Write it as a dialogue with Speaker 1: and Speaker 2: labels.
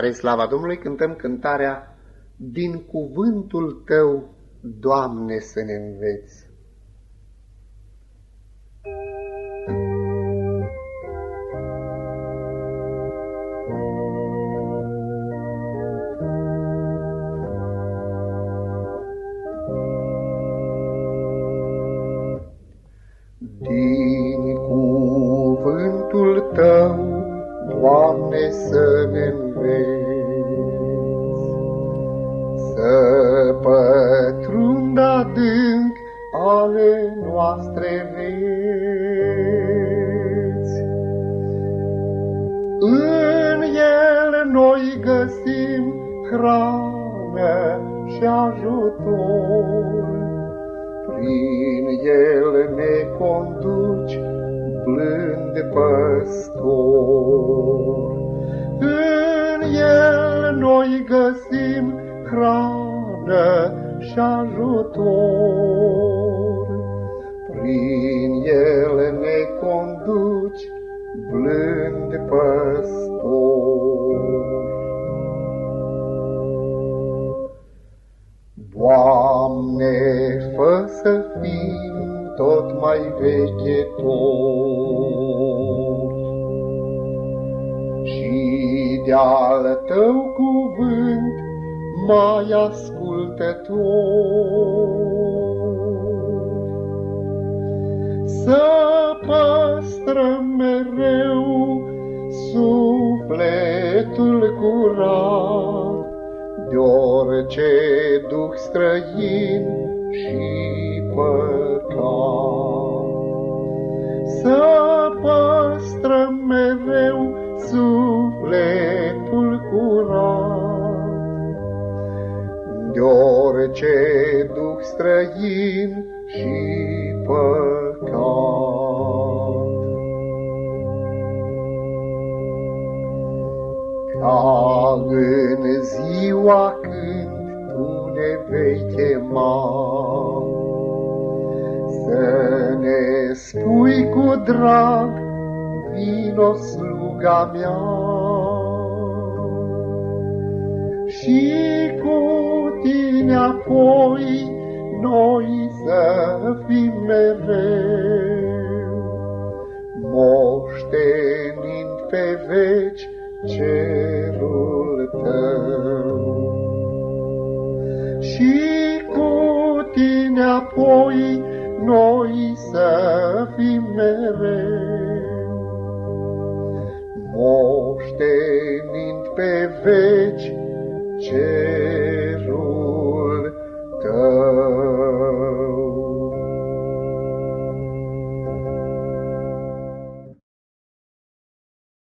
Speaker 1: Spre slava Domnului cântăm cântarea Din cuvântul Tău, Doamne, să ne înveți.
Speaker 2: Din cuvântul Tău, Doamne, să ne ale noastre vieți. În el noi găsim hrană și ajutor, prin el ne conduci blând păstor. În el noi găsim hrană și ajutor. Blând păstor. Doamne, fă să fim tot mai vechetori și de-al Tău cuvânt mai ascultători. Să păstrăm mereu orice duh străin și păcat. Să păstrăm mereu sufletul curat de orice duh străin și păcat. Ca în ziua când Tu ne vei chema, Să ne spui cu drag, vino sluga mea. Și cu Tine apoi noi să fim mereu, moștenind pe veci cerul tău. Și cu tine apoi noi să fim mereu, moștenind pe veci cerul